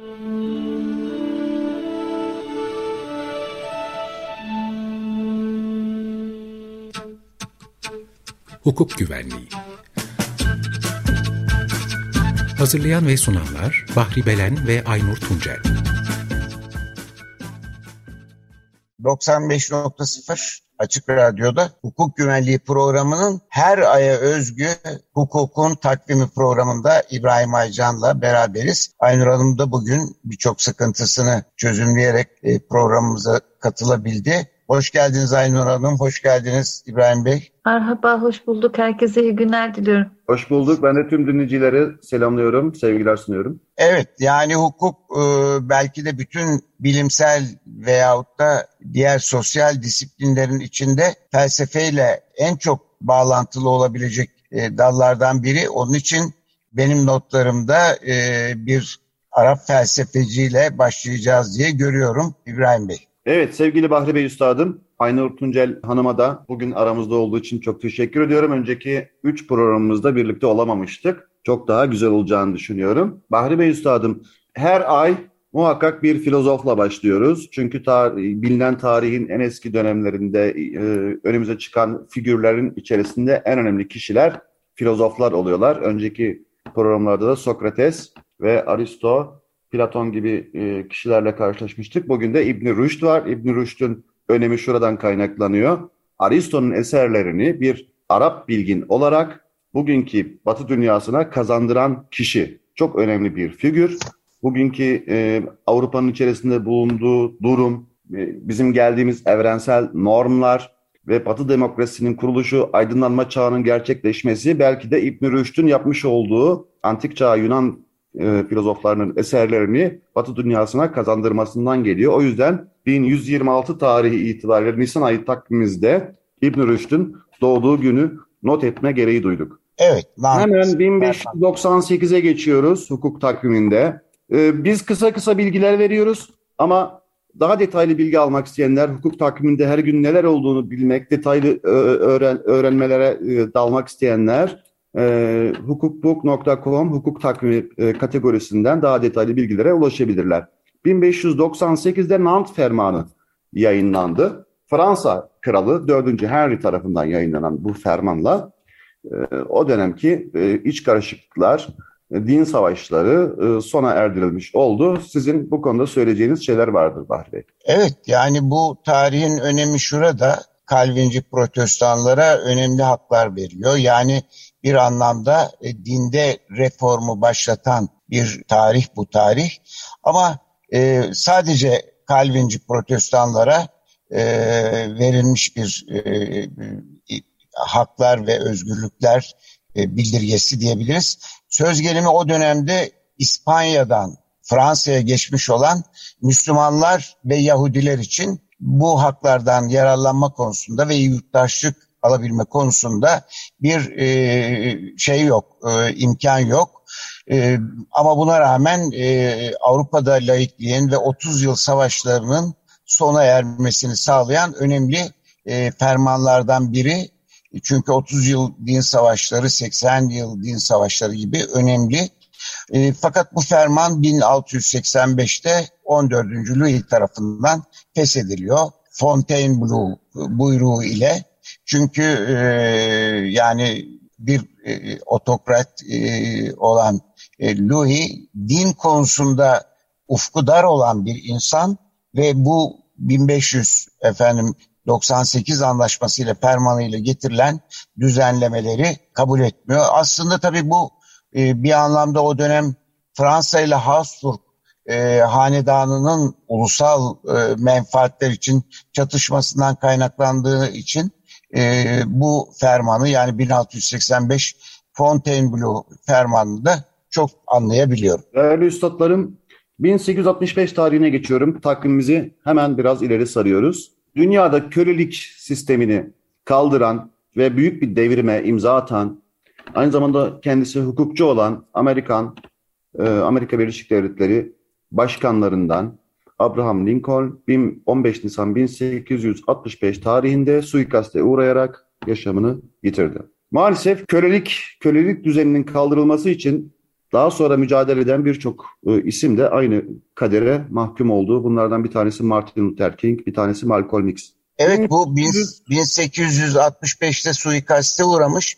Hukuk Güvenliği. Hazırlayan ve sunanlar Bahri Belen ve Aynur Tuncel. 95.0 Açık Radyo'da hukuk güvenliği programının her aya özgü hukukun takvimi programında İbrahim Aycan'la beraberiz. Aynur Hanım da bugün birçok sıkıntısını çözümleyerek e, programımıza katılabildi. Hoş geldiniz Aynur Hanım, hoş geldiniz İbrahim Bey. Merhaba, hoş bulduk. Herkese iyi günler diliyorum. Hoş bulduk. Ben de tüm dinleyicileri selamlıyorum, sevgiler sunuyorum. Evet, yani hukuk e, belki de bütün bilimsel veyahut da diğer sosyal disiplinlerin içinde felsefeyle en çok bağlantılı olabilecek e, dallardan biri. Onun için benim notlarımda e, bir Arap felsefeciyle başlayacağız diye görüyorum İbrahim Bey. Evet sevgili Bahri Bey Üstadım, Aynur Tuncel Hanım'a da bugün aramızda olduğu için çok teşekkür ediyorum. Önceki 3 programımızda birlikte olamamıştık. Çok daha güzel olacağını düşünüyorum. Bahri Bey Üstadım, her ay muhakkak bir filozofla başlıyoruz. Çünkü tar bilinen tarihin en eski dönemlerinde e, önümüze çıkan figürlerin içerisinde en önemli kişiler filozoflar oluyorlar. Önceki programlarda da Sokrates ve Aristo Platon gibi e, kişilerle karşılaşmıştık. Bugün de İbn Rüşd var. İbn Rüşd'ün önemi şuradan kaynaklanıyor. Aristo'nun eserlerini bir Arap bilgin olarak bugünkü Batı dünyasına kazandıran kişi. Çok önemli bir figür. Bugünkü e, Avrupa'nın içerisinde bulunduğu durum, e, bizim geldiğimiz evrensel normlar ve Batı demokrasisinin kuruluşu, aydınlanma çağının gerçekleşmesi belki de İbn Rüşd'ün yapmış olduğu antik çağ Yunan e, filozoflarının eserlerini Batı dünyasına kazandırmasından geliyor. O yüzden 1126 tarihi itibariyle Nisan ayı takvimimizde İbn Rüşd'ün doğduğu günü not etme gereği duyduk. Evet. Hemen 1598'e geçiyoruz hukuk takviminde. Ee, biz kısa kısa bilgiler veriyoruz ama daha detaylı bilgi almak isteyenler hukuk takviminde her gün neler olduğunu bilmek, detaylı e, öğren, öğrenmelere e, dalmak isteyenler e, hukukbook.com hukuk takvimi e, kategorisinden daha detaylı bilgilere ulaşabilirler. 1598'de Nant Fermanı yayınlandı. Fransa Kralı 4. Henry tarafından yayınlanan bu fermanla e, o dönemki e, iç karışıklıklar, e, din savaşları e, sona erdirilmiş oldu. Sizin bu konuda söyleyeceğiniz şeyler vardır Bahri Bey. Evet yani bu tarihin önemi şurada. Kalvinci protestanlara önemli haklar veriyor. Yani bir anlamda e, dinde reformu başlatan bir tarih bu tarih. Ama e, sadece Kalvinci protestanlara e, verilmiş bir e, e, haklar ve özgürlükler e, bildirgesi diyebiliriz. Söz gelimi o dönemde İspanya'dan Fransa'ya geçmiş olan Müslümanlar ve Yahudiler için bu haklardan yararlanma konusunda ve yurttaşlık alabilme konusunda bir e, şey yok, e, imkan yok. E, ama buna rağmen e, Avrupa'da laikliğin ve 30 yıl savaşlarının sona ermesini sağlayan önemli e, fermanlardan biri. Çünkü 30 yıl din savaşları, 80 yıl din savaşları gibi önemli. E, fakat bu ferman 1685'te 14. Louis tarafından feshediliyor. Fontainebleau buyruğu ile çünkü e, yani bir e, otokrat e, olan e, Louis din konusunda ufku dar olan bir insan ve bu 1500 efendim 98 anlaşmasıyla permanıyla getirilen düzenlemeleri kabul etmiyor. Aslında tabii bu e, bir anlamda o dönem Fransa ile Habsburg e, hanedanının ulusal e, menfaatler için çatışmasından kaynaklandığı için e, bu fermanı yani 1685 Fontainebleau fermanını da çok anlayabiliyorum. Değerli üstadlarım 1865 tarihine geçiyorum. Takvimimizi hemen biraz ileri sarıyoruz. Dünyada kölelik sistemini kaldıran ve büyük bir devrime imza atan, aynı zamanda kendisi hukukçu olan Amerikan, e, Amerika Birleşik Devletleri başkanlarından Abraham Lincoln 15 Nisan 1865 tarihinde suikaste uğrayarak yaşamını yitirdi. Maalesef kölelik kölelik düzeninin kaldırılması için daha sonra mücadele eden birçok e, isim de aynı kadere mahkum oldu. Bunlardan bir tanesi Martin Luther King, bir tanesi Malcolm X. Evet bu 1865'te suikaste uğramış.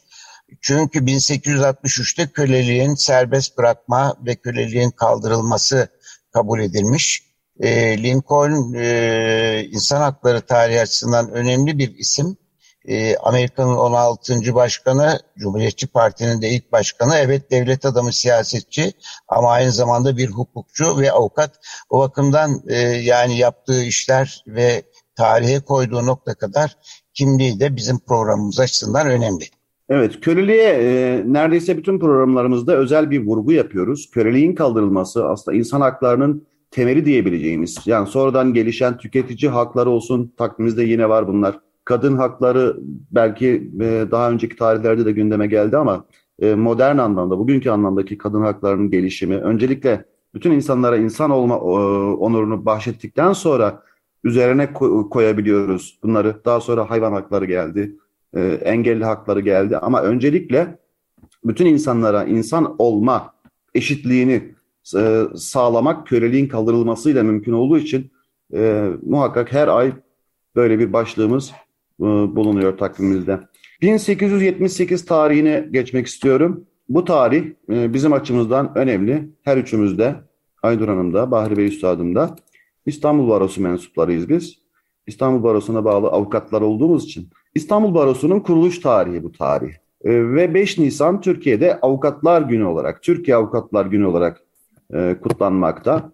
Çünkü 1863'te köleliğin serbest bırakma ve köleliğin kaldırılması kabul edilmiş. E, Lincoln e, insan hakları tarihi açısından önemli bir isim. E, Amerika'nın 16. başkanı, Cumhuriyetçi Parti'nin de ilk başkanı. Evet devlet adamı siyasetçi ama aynı zamanda bir hukukçu ve avukat. O bakımdan e, yani yaptığı işler ve tarihe koyduğu nokta kadar kimliği de bizim programımız açısından önemli. Evet, köleliğe e, neredeyse bütün programlarımızda özel bir vurgu yapıyoruz. Köleliğin kaldırılması aslında insan haklarının temeli diyebileceğimiz. Yani sonradan gelişen tüketici hakları olsun, takvimimizde yine var bunlar. Kadın hakları belki e, daha önceki tarihlerde de gündeme geldi ama e, modern anlamda, bugünkü anlamdaki kadın haklarının gelişimi, öncelikle bütün insanlara insan olma e, onurunu bahşettikten sonra üzerine koyabiliyoruz bunları. Daha sonra hayvan hakları geldi, e, engelli hakları geldi ama öncelikle bütün insanlara insan olma eşitliğini e, sağlamak köleliğin kaldırılmasıyla mümkün olduğu için e, muhakkak her ay böyle bir başlığımız e, bulunuyor takvimimizde. 1878 tarihine geçmek istiyorum. Bu tarih e, bizim açımızdan önemli. Her üçümüzde, Aydur Hanım da, Bahri Bey Üstadım da İstanbul Barosu mensuplarıyız biz. İstanbul Barosu'na bağlı avukatlar olduğumuz için. İstanbul Barosu'nun kuruluş tarihi bu tarih. E, ve 5 Nisan Türkiye'de Avukatlar Günü olarak, Türkiye Avukatlar Günü olarak e, kutlanmakta.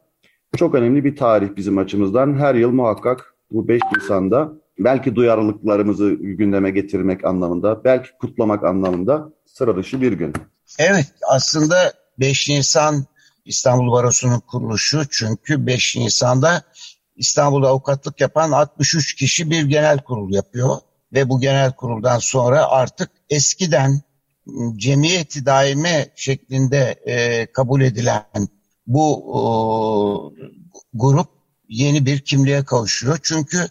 Çok önemli bir tarih bizim açımızdan. Her yıl muhakkak bu 5 Nisan'da belki duyarlılıklarımızı gündeme getirmek anlamında, belki kutlamak anlamında sıra dışı bir gün. Evet aslında 5 Nisan İstanbul Barosu'nun kuruluşu çünkü 5 Nisan'da İstanbul'da avukatlık yapan 63 kişi bir genel kurul yapıyor ve bu genel kuruldan sonra artık eskiden cemiyeti daime şeklinde e, kabul edilen bu e, grup yeni bir kimliğe kavuşuyor. Çünkü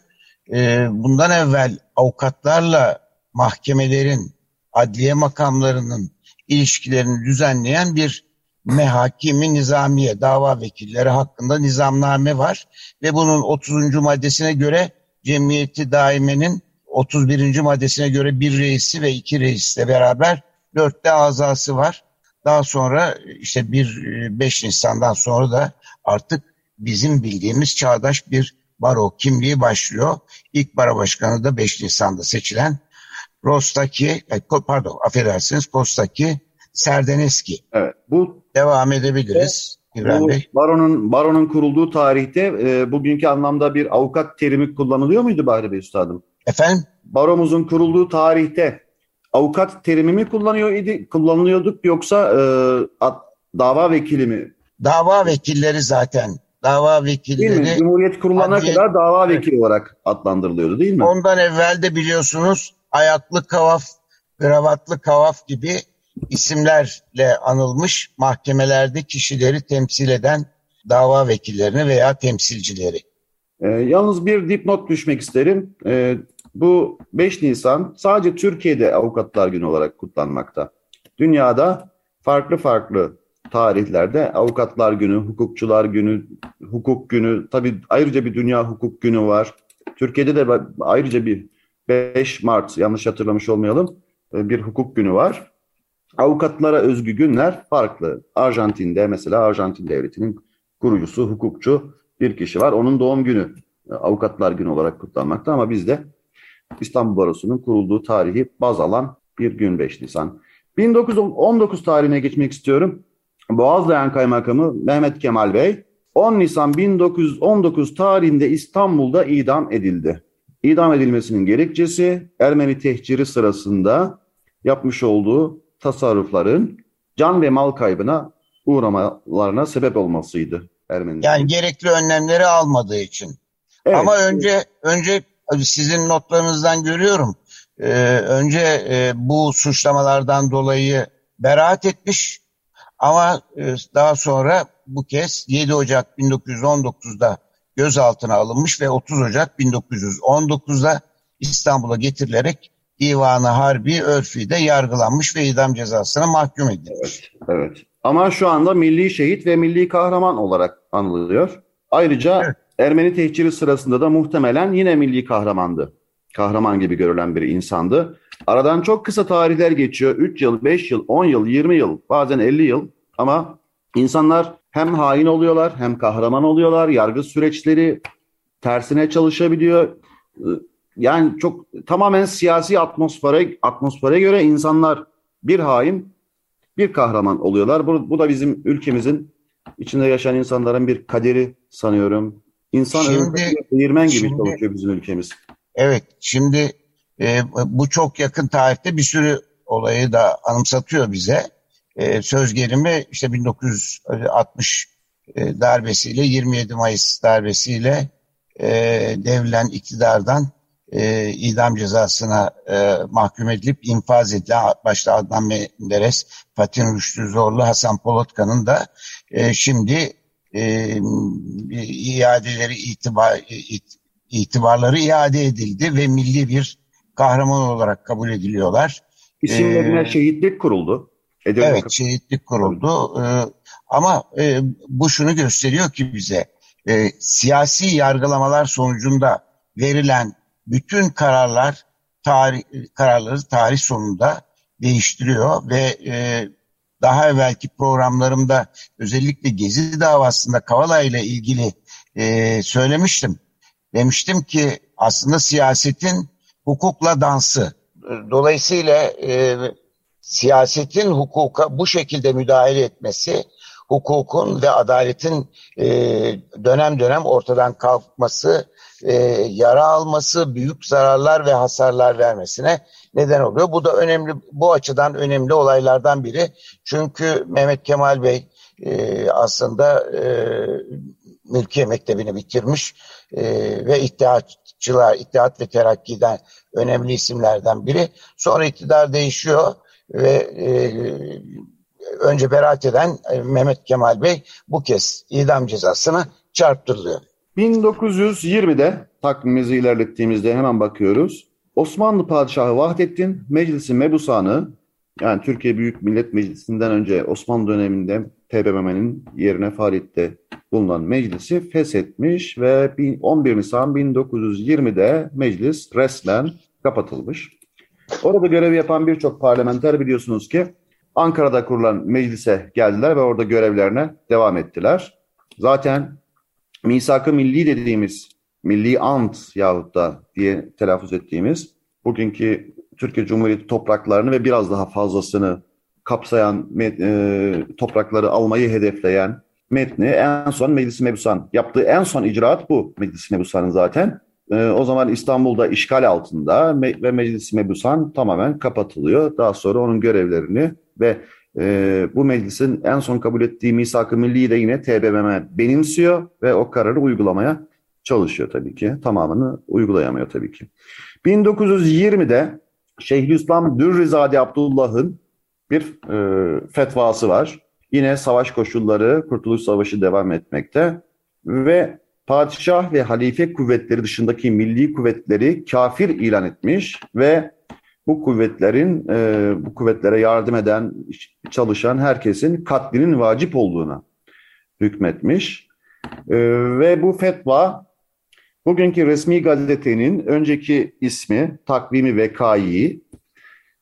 e, bundan evvel avukatlarla mahkemelerin, adliye makamlarının ilişkilerini düzenleyen bir mehakimi nizamiye, dava vekilleri hakkında nizamname var. Ve bunun 30. maddesine göre cemiyeti daimenin 31. maddesine göre bir reisi ve iki reisle beraber dörtte azası var. Daha sonra işte bir 5 Nisan'dan sonra da artık bizim bildiğimiz çağdaş bir baro kimliği başlıyor. İlk baro başkanı da 5 Nisan'da seçilen Rostaki, e, pardon affedersiniz Kostaki Serdeneski. Evet. Bu devam edebiliriz. Bu baronun baronun kurulduğu tarihte e, bugünkü anlamda bir avukat terimi kullanılıyor muydu Bahri Bey Üstadım? Efendim? Baromuzun kurulduğu tarihte avukat terimi mi kullanıyor idi, kullanılıyorduk yoksa e, at, dava vekili mi? Dava vekilleri zaten. Dava vekilleri. Değil mi? Cumhuriyet kurulana adliye, kadar dava vekili olarak adlandırılıyordu değil mi? Ondan evvel de biliyorsunuz ayaklı kavaf, gravatlı kavaf gibi isimlerle anılmış mahkemelerde kişileri temsil eden dava vekillerini veya temsilcileri. E, yalnız bir dipnot düşmek isterim. E, bu 5 Nisan sadece Türkiye'de Avukatlar Günü olarak kutlanmakta. Dünyada farklı farklı tarihlerde Avukatlar Günü, Hukukçular Günü, Hukuk Günü, tabii ayrıca bir Dünya Hukuk Günü var. Türkiye'de de ayrıca bir 5 Mart, yanlış hatırlamış olmayalım, e, bir hukuk günü var. Avukatlara özgü günler farklı. Arjantin'de mesela Arjantin Devleti'nin kurucusu, hukukçu bir kişi var. Onun doğum günü e, Avukatlar Günü olarak kutlanmakta ama bizde İstanbul Barosu'nun kurulduğu tarihi baz alan bir gün 5 Nisan. 1919 tarihine geçmek istiyorum. Boğazlayan Kaymakamı Mehmet Kemal Bey 10 Nisan 1919 tarihinde İstanbul'da idam edildi. İdam edilmesinin gerekçesi Ermeni tehciri sırasında yapmış olduğu tasarrufların can ve mal kaybına uğramalarına sebep olmasıydı Ermenilerin. Yani gerekli önlemleri almadığı için. Evet. Ama önce önce sizin notlarınızdan görüyorum. Ee, önce e, bu suçlamalardan dolayı beraat etmiş ama e, daha sonra bu kez 7 Ocak 1919'da gözaltına alınmış ve 30 Ocak 1919'da İstanbul'a getirilerek Divanı Harbi Örfi'de yargılanmış ve idam cezasına mahkum edilmiş. Evet, evet. Ama şu anda milli şehit ve milli kahraman olarak anılıyor. Ayrıca evet. Ermeni tehciri sırasında da muhtemelen yine milli kahramandı. Kahraman gibi görülen bir insandı. Aradan çok kısa tarihler geçiyor. 3 yıl, 5 yıl, 10 yıl, 20 yıl, bazen 50 yıl. Ama insanlar hem hain oluyorlar hem kahraman oluyorlar. Yargı süreçleri tersine çalışabiliyor. Yani çok tamamen siyasi atmosfere atmosfere göre insanlar bir hain, bir kahraman oluyorlar. Bu, bu da bizim ülkemizin içinde yaşayan insanların bir kaderi sanıyorum. İnsan şimdi, değirmen gibi şimdi, çalışıyor bizim ülkemiz. Evet, şimdi e, bu çok yakın tarihte bir sürü olayı da anımsatıyor bize. E, söz gelimi işte 1960 e, darbesiyle 27 Mayıs darbesiyle e, devrilen iktidardan e, idam cezasına e, mahkum edilip infaz edilen başta Adnan Menderes, Fatih Rüştü Zorlu, Hasan Polotka'nın da e, şimdi e, iadeleri itibar, it, itibarları iade edildi ve milli bir kahraman olarak kabul ediliyorlar. İsimlerine ee, şehitlik kuruldu. Edirne evet, şehitlik kuruldu. Ee, ama e, bu şunu gösteriyor ki bize, e, siyasi yargılamalar sonucunda verilen bütün kararlar tarih, kararları tarih sonunda değiştiriyor ve e, daha evvelki programlarımda özellikle Gezi davasında Kavala ile ilgili e, söylemiştim. Demiştim ki aslında siyasetin hukukla dansı. Dolayısıyla e, siyasetin hukuka bu şekilde müdahale etmesi, hukukun ve adaletin e, dönem dönem ortadan kalkması, e, yara alması, büyük zararlar ve hasarlar vermesine neden oluyor. Bu da önemli, bu açıdan önemli olaylardan biri. Çünkü Mehmet Kemal Bey e, aslında e, Mülkiye Mektebi'ni bitirmiş e, ve İttihatçılar, İttihat ve Terakki'den önemli isimlerden biri. Sonra iktidar değişiyor ve e, önce beraat eden e, Mehmet Kemal Bey bu kez idam cezasına çarptırılıyor. 1920'de takvimimizi ilerlettiğimizde hemen bakıyoruz. Osmanlı Padişahı Vahdettin Meclisi Mebusanı yani Türkiye Büyük Millet Meclisi'nden önce Osmanlı döneminde TBMM'nin yerine faaliyette bulunan meclisi feshetmiş ve 11 Nisan 1920'de meclis resmen kapatılmış. Orada görev yapan birçok parlamenter biliyorsunuz ki Ankara'da kurulan meclise geldiler ve orada görevlerine devam ettiler. Zaten misak-ı milli dediğimiz, milli ant yahut da diye telaffuz ettiğimiz bugünkü Türkiye Cumhuriyeti topraklarını ve biraz daha fazlasını kapsayan e, toprakları almayı hedefleyen metni en son Meclis-i Mebusan yaptığı en son icraat bu Meclis-i Mebusan'ın zaten. E, o zaman İstanbul'da işgal altında me ve Meclis-i Mebusan tamamen kapatılıyor. Daha sonra onun görevlerini ve e, bu meclisin en son kabul ettiği misak-ı milliyi de yine TBMM benimsiyor ve o kararı uygulamaya çalışıyor tabii ki. Tamamını uygulayamıyor tabii ki. 1920'de Şeyhülislam Dürrizade Abdullah'ın bir e, fetvası var. Yine savaş koşulları, Kurtuluş Savaşı devam etmekte ve padişah ve halife kuvvetleri dışındaki milli kuvvetleri kafir ilan etmiş ve bu kuvvetlerin, e, bu kuvvetlere yardım eden, çalışan herkesin katlinin vacip olduğuna hükmetmiş. E, ve bu fetva bugünkü resmi gazetenin önceki ismi Takvimi Vekai'yi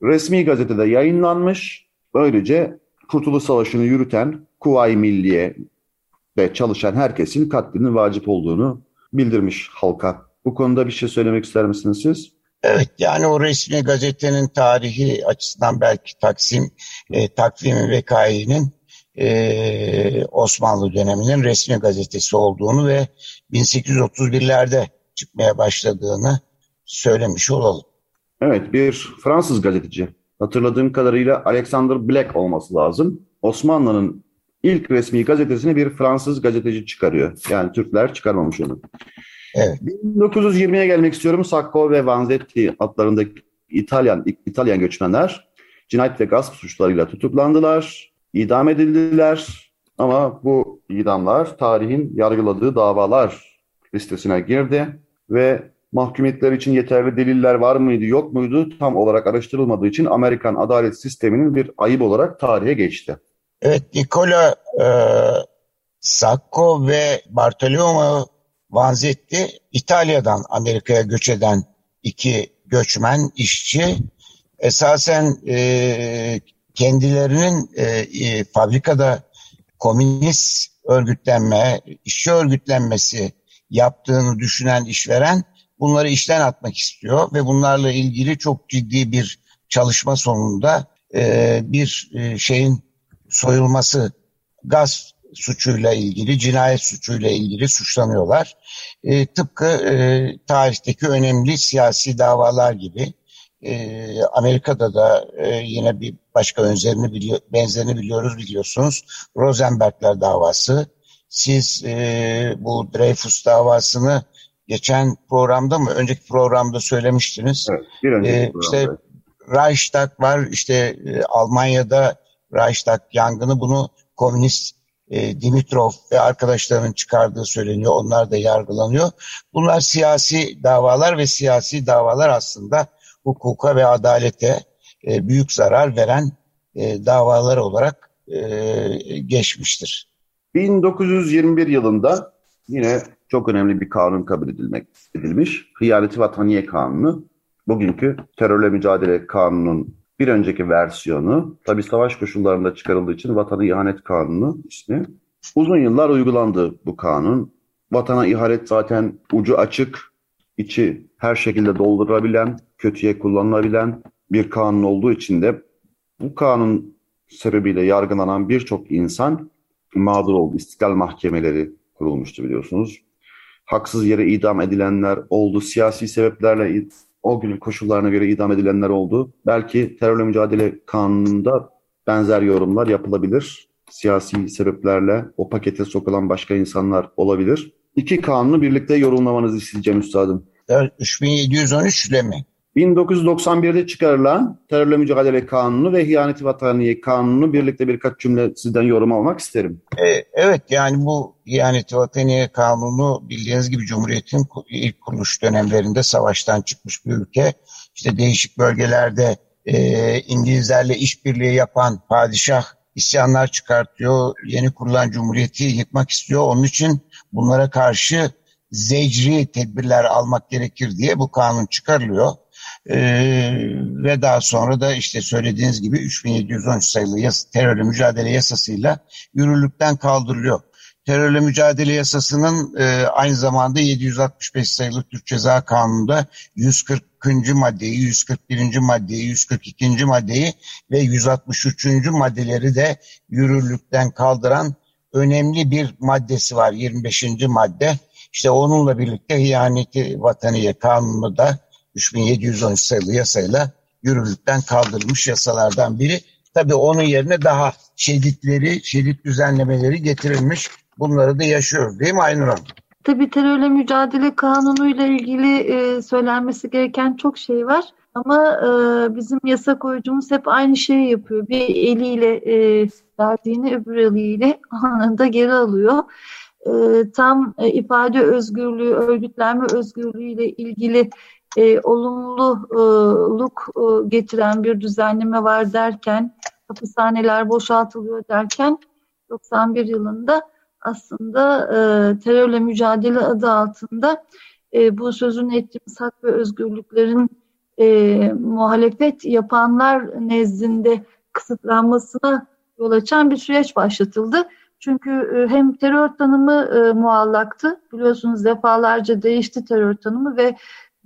resmi gazetede yayınlanmış. Böylece Kurtuluş Savaşı'nı yürüten Kuvayi Milliye ve çalışan herkesin katlinin vacip olduğunu bildirmiş halka. Bu konuda bir şey söylemek ister misiniz siz? Evet yani o resmi gazetenin tarihi açısından belki Taksim e, Takvimi Vekai'nin e, Osmanlı döneminin resmi gazetesi olduğunu ve 1831'lerde çıkmaya başladığını söylemiş olalım. Evet bir Fransız gazeteci. Hatırladığım kadarıyla Alexander Black olması lazım. Osmanlı'nın ilk resmi gazetesini bir Fransız gazeteci çıkarıyor. Yani Türkler çıkarmamış onu. Evet. 1920'ye gelmek istiyorum. Sacco ve Vanzetti adlarındaki İtalyan İtalyan göçmenler cinayet ve gasp suçlarıyla tutuklandılar, idam edildiler. Ama bu idamlar tarihin yargıladığı davalar listesine girdi ve mahkumiyetler için yeterli deliller var mıydı yok muydu tam olarak araştırılmadığı için Amerikan adalet sisteminin bir ayıp olarak tarihe geçti. Evet, Nicola e, Sacco ve Bartolomeo Vanzetti İtalya'dan Amerika'ya göç eden iki göçmen işçi esasen e, kendilerinin e, e, fabrikada komünist örgütlenme, işçi örgütlenmesi yaptığını düşünen işveren bunları işten atmak istiyor ve bunlarla ilgili çok ciddi bir çalışma sonunda e, bir e, şeyin soyulması, gaz suçuyla ilgili, cinayet suçuyla ilgili suçlanıyorlar. E, tıpkı e, tarihteki önemli siyasi davalar gibi e, Amerika'da da e, yine bir başka benzerini, biliyor, benzerini biliyoruz biliyorsunuz. Rosenbergler davası. Siz e, bu Dreyfus davasını geçen programda mı, önceki programda söylemiştiniz. Evet, bir önceki e, işte Reichstag var, işte e, Almanya'da Reichstag yangını bunu komünist e, Dimitrov ve arkadaşlarının çıkardığı söyleniyor. Onlar da yargılanıyor. Bunlar siyasi davalar ve siyasi davalar aslında hukuka ve adalete e, büyük zarar veren e, davalar olarak e, geçmiştir. 1921 yılında yine çok önemli bir kanun kabul edilmek edilmiş. Hıyaneti Vataniye Kanunu. Bugünkü terörle mücadele kanunun bir önceki versiyonu, tabi savaş koşullarında çıkarıldığı için Vatanı İhanet Kanunu ismi. Uzun yıllar uygulandı bu kanun. Vatana ihanet zaten ucu açık, içi her şekilde doldurulabilen, kötüye kullanılabilen bir kanun olduğu için de bu kanun sebebiyle yargılanan birçok insan mağdur oldu. İstiklal mahkemeleri kurulmuştu biliyorsunuz. Haksız yere idam edilenler oldu. Siyasi sebeplerle o günün koşullarına göre idam edilenler oldu. Belki terörle mücadele kanununda benzer yorumlar yapılabilir. Siyasi sebeplerle o pakete sokulan başka insanlar olabilir. İki kanunu birlikte yorumlamanızı isteyeceğim üstadım. 3713 ile mi? 1991'de çıkarılan Terörle Mücadele Kanunu ve Hiyaneti Vataniye Kanunu birlikte birkaç cümle sizden yorum almak isterim. Ee, evet yani bu Hiyaneti Vataniye Kanunu bildiğiniz gibi Cumhuriyet'in ilk kuruluş dönemlerinde savaştan çıkmış bir ülke. İşte değişik bölgelerde e, İngilizlerle işbirliği yapan padişah isyanlar çıkartıyor. Yeni kurulan Cumhuriyet'i yıkmak istiyor. Onun için bunlara karşı zecri tedbirler almak gerekir diye bu kanun çıkarılıyor. Ee, ve daha sonra da işte söylediğiniz gibi 3713 sayılı yas terörle mücadele yasasıyla yürürlükten kaldırılıyor. Terörle mücadele yasasının e, aynı zamanda 765 sayılı Türk Ceza Kanunu'nda 140. maddeyi, 141. maddeyi, 142. maddeyi ve 163. maddeleri de yürürlükten kaldıran önemli bir maddesi var 25. madde. İşte onunla birlikte hiyaneti vataniye kanunu da 3713 sayılı yasayla yürürlükten kaldırılmış yasalardan biri. Tabii onun yerine daha şeditleri, şedit düzenlemeleri getirilmiş. Bunları da yaşıyoruz değil mi Aynur Hanım? Tabii terörle mücadele kanunuyla ilgili e, söylenmesi gereken çok şey var. Ama e, bizim yasa koyucumuz hep aynı şeyi yapıyor. Bir eliyle e, verdiğini öbür eliyle anında geri alıyor. E, tam e, ifade özgürlüğü, örgütlenme özgürlüğü ile ilgili e, olumluluk e, getiren bir düzenleme var derken, hapishaneler boşaltılıyor derken 91 yılında aslında e, terörle mücadele adı altında e, bu sözünü ettiğimiz hak ve özgürlüklerin e, muhalefet yapanlar nezdinde kısıtlanmasına yol açan bir süreç başlatıldı. Çünkü e, hem terör tanımı e, muallaktı, biliyorsunuz defalarca değişti terör tanımı ve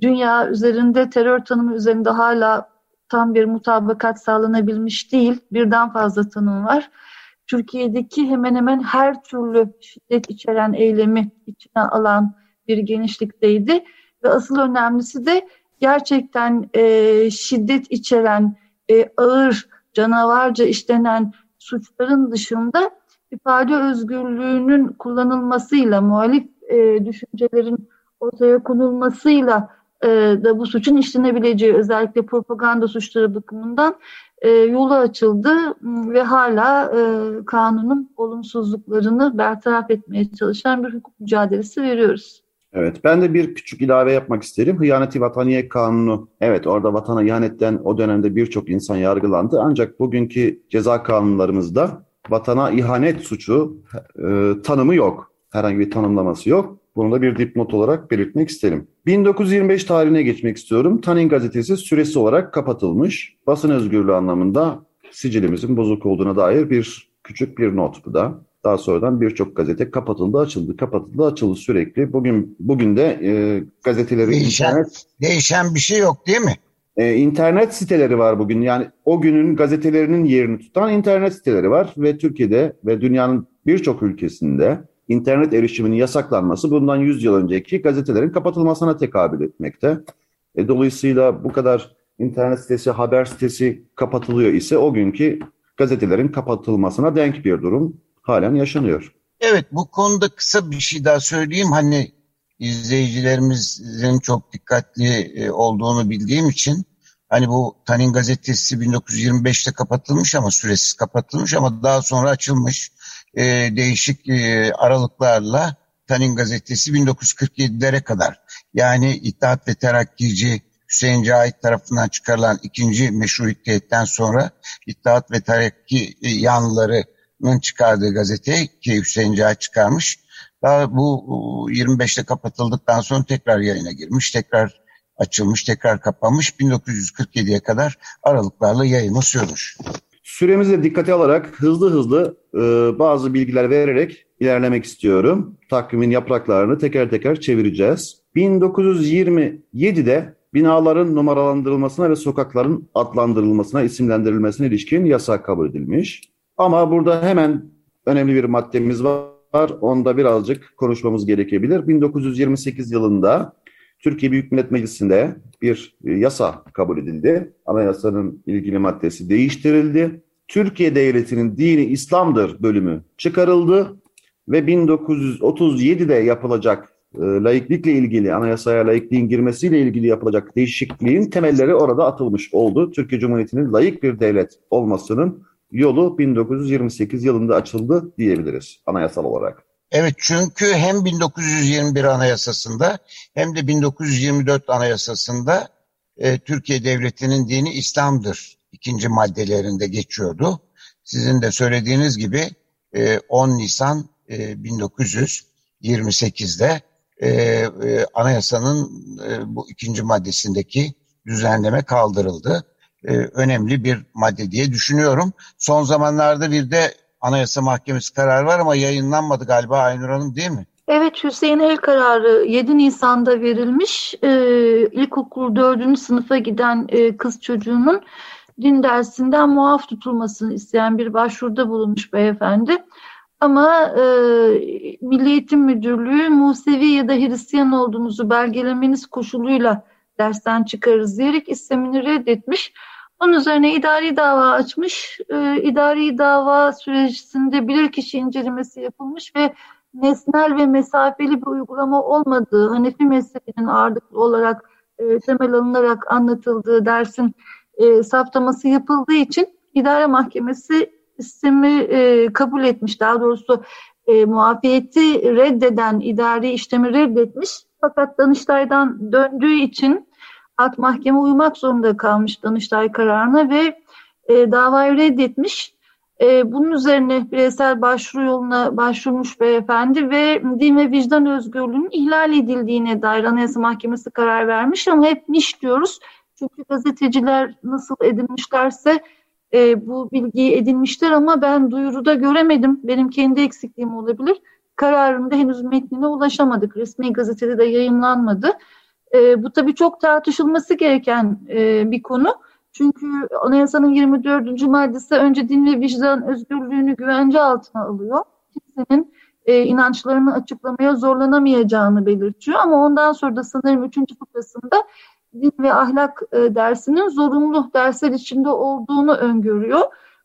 dünya üzerinde terör tanımı üzerinde hala tam bir mutabakat sağlanabilmiş değil. Birden fazla tanım var. Türkiye'deki hemen hemen her türlü şiddet içeren eylemi içine alan bir genişlikteydi. Ve asıl önemlisi de gerçekten e, şiddet içeren, e, ağır, canavarca işlenen suçların dışında ifade özgürlüğünün kullanılmasıyla, muhalif e, düşüncelerin ortaya konulmasıyla e, da bu suçun işlenebileceği özellikle propaganda suçları bakımından e, yolu açıldı ve hala e, kanunun olumsuzluklarını bertaraf etmeye çalışan bir hukuk mücadelesi veriyoruz. Evet, ben de bir küçük ilave yapmak isterim. Hıyaneti Vataniye Kanunu, evet orada vatana ihanetten o dönemde birçok insan yargılandı. Ancak bugünkü ceza kanunlarımızda vatana ihanet suçu e, tanımı yok. Herhangi bir tanımlaması yok. Bunu da bir dipnot olarak belirtmek isterim. 1925 tarihine geçmek istiyorum. Tanin gazetesi süresi olarak kapatılmış. Basın özgürlüğü anlamında sicilimizin bozuk olduğuna dair bir küçük bir not bu da. Daha sonradan birçok gazete kapatıldı, açıldı, kapatıldı, açıldı sürekli. Bugün bugün de e, gazeteleri değişen, internet değişen bir şey yok değil mi? E, internet siteleri var bugün. Yani o günün gazetelerinin yerini tutan internet siteleri var ve Türkiye'de ve dünyanın birçok ülkesinde internet erişiminin yasaklanması bundan 100 yıl önceki gazetelerin kapatılmasına tekabül etmekte. E, dolayısıyla bu kadar internet sitesi, haber sitesi kapatılıyor ise o günkü gazetelerin kapatılmasına denk bir durum halen yaşanıyor. Evet bu konuda kısa bir şey daha söyleyeyim. Hani izleyicilerimizin çok dikkatli e, olduğunu bildiğim için hani bu Tanin gazetesi 1925'te kapatılmış ama süresiz kapatılmış ama daha sonra açılmış e, değişik e, aralıklarla Tanin gazetesi 1947'lere kadar yani İttihat ve Terakkici Hüseyin Cahit tarafından çıkarılan ikinci meşrutiyetten sonra İttihat ve Terakki yanlılarının çıkardığı gazete ki Hüseyin Cahit çıkarmış. Daha bu 25'te kapatıldıktan sonra tekrar yayına girmiş, tekrar açılmış, tekrar kapanmış. 1947'ye kadar aralıklarla yayını sürmüş. Süremizi de dikkate alarak hızlı hızlı e, bazı bilgiler vererek ilerlemek istiyorum. Takvimin yapraklarını teker teker çevireceğiz. 1927'de binaların numaralandırılmasına ve sokakların adlandırılmasına, isimlendirilmesine ilişkin yasa kabul edilmiş. Ama burada hemen önemli bir maddemiz var. Onda birazcık konuşmamız gerekebilir. 1928 yılında Türkiye Büyük Millet Meclisi'nde bir yasa kabul edildi. Anayasanın ilgili maddesi değiştirildi. Türkiye Devleti'nin dini İslam'dır bölümü çıkarıldı ve 1937'de yapılacak e, laiklikle ilgili, anayasaya laikliğin girmesiyle ilgili yapılacak değişikliğin temelleri orada atılmış oldu. Türkiye Cumhuriyeti'nin layık bir devlet olmasının yolu 1928 yılında açıldı diyebiliriz anayasal olarak. Evet çünkü hem 1921 Anayasası'nda hem de 1924 Anayasası'nda e, Türkiye Devleti'nin dini İslam'dır ikinci maddelerinde geçiyordu. Sizin de söylediğiniz gibi e, 10 Nisan e, 1928'de e, e, anayasanın e, bu ikinci maddesindeki düzenleme kaldırıldı. E, önemli bir madde diye düşünüyorum. Son zamanlarda bir de Anayasa Mahkemesi kararı var ama yayınlanmadı galiba Aynur Hanım değil mi? Evet Hüseyin El kararı 7 Nisan'da verilmiş. Ee, ilkokul 4. sınıfa giden e, kız çocuğunun din dersinden muaf tutulmasını isteyen bir başvuruda bulunmuş beyefendi. Ama e, Milli Eğitim Müdürlüğü Musevi ya da Hristiyan olduğunuzu belgelemeniz koşuluyla dersten çıkarız diyerek istemini reddetmiş. Onun üzerine idari dava açmış. E, idari dava sürecinde bilirkişi incelemesi yapılmış ve nesnel ve mesafeli bir uygulama olmadığı, Hanefi mezhebinin ağırlıklı olarak e, temel alınarak anlatıldığı dersin e, saptaması yapıldığı için idare mahkemesi istemi e, kabul etmiş. Daha doğrusu e, muafiyeti reddeden idari işlemi reddetmiş. Fakat Danıştay'dan döndüğü için alt mahkeme uymak zorunda kalmış Danıştay kararına ve e, davayı reddetmiş. E, bunun üzerine bireysel başvuru yoluna başvurmuş beyefendi ve din ve vicdan özgürlüğünün ihlal edildiğine dair Anayasa Mahkemesi karar vermiş ama hep niş diyoruz. Çünkü gazeteciler nasıl edinmişlerse e, bu bilgiyi edinmişler ama ben duyuruda göremedim. Benim kendi eksikliğim olabilir. Kararında henüz metnine ulaşamadık. Resmi gazetede de yayınlanmadı. E, bu tabii çok tartışılması gereken e, bir konu. Çünkü anayasanın 24. maddesi önce din ve vicdan özgürlüğünü güvence altına alıyor. Kimsenin e, inançlarını açıklamaya zorlanamayacağını belirtiyor. Ama ondan sonra da sanırım 3. fıkrasında din ve ahlak e, dersinin zorunlu dersler içinde olduğunu öngörüyor.